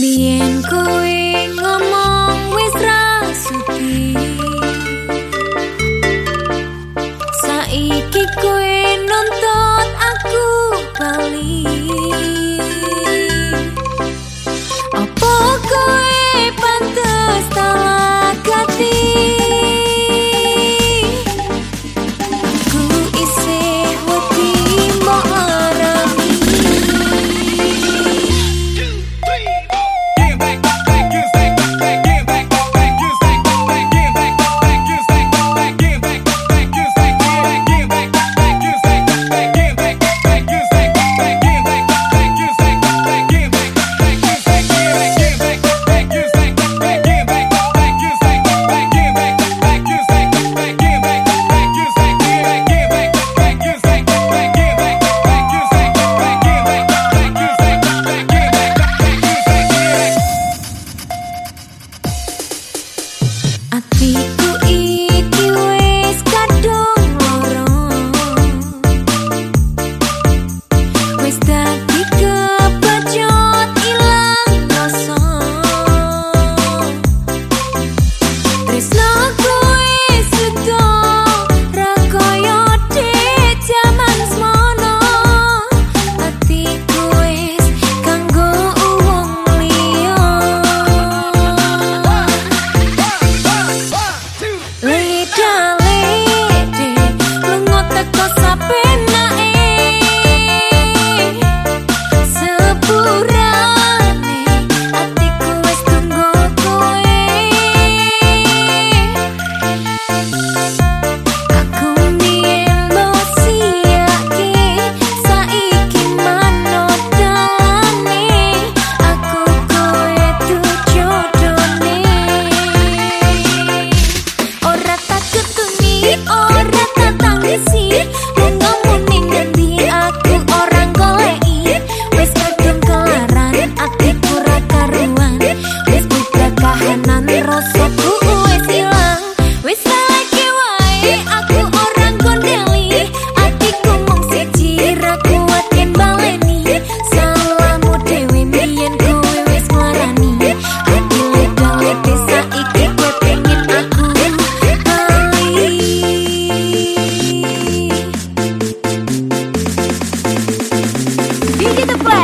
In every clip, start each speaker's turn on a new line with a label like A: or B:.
A: Biyen kuwi ngomong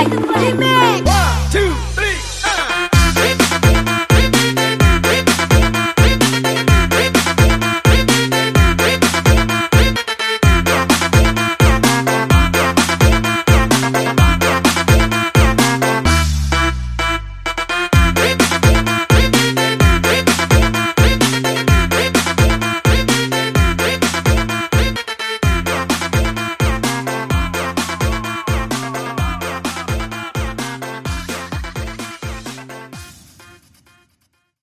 A: Mac. Hey, Mac.